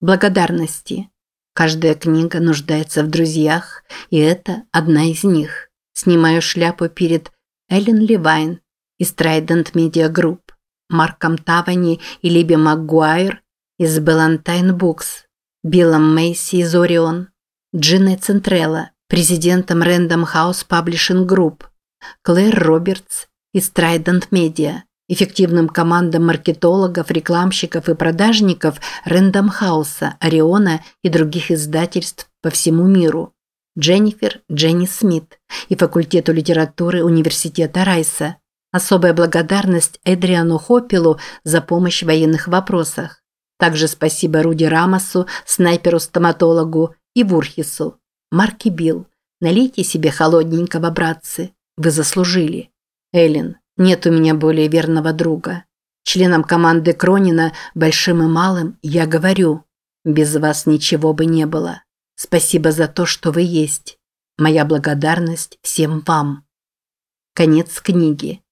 Благодарности. Каждая книга нуждается в друзьях, и это одна из них. Снимаю шляпу перед Эллен Левайн из Trident Media Group, Марком Тавани и Либи Макгуайр из Ballantine Books, Биллом Мейси из Орион, Джиной Центрелла, президентом Random House Publishing Group, Клэр Робертс из Trident Media, эффективным командам маркетологов, рекламщиков и продажников Random House, Ориона и других издательств по всему миру. Дженнифер Дженни Смит и факультету литературы Университета Райса. Особая благодарность Эдриану Хоппелу за помощь в военных вопросах. Также спасибо Руди Рамосу, снайперу-стоматологу и Вурхису. Марки Билл, налейте себе холодненького, братцы. Вы заслужили. Эллен, нет у меня более верного друга. Членам команды Кронина, большим и малым, я говорю, без вас ничего бы не было. Спасибо за то, что вы есть. Моя благодарность всем вам. Конец книги.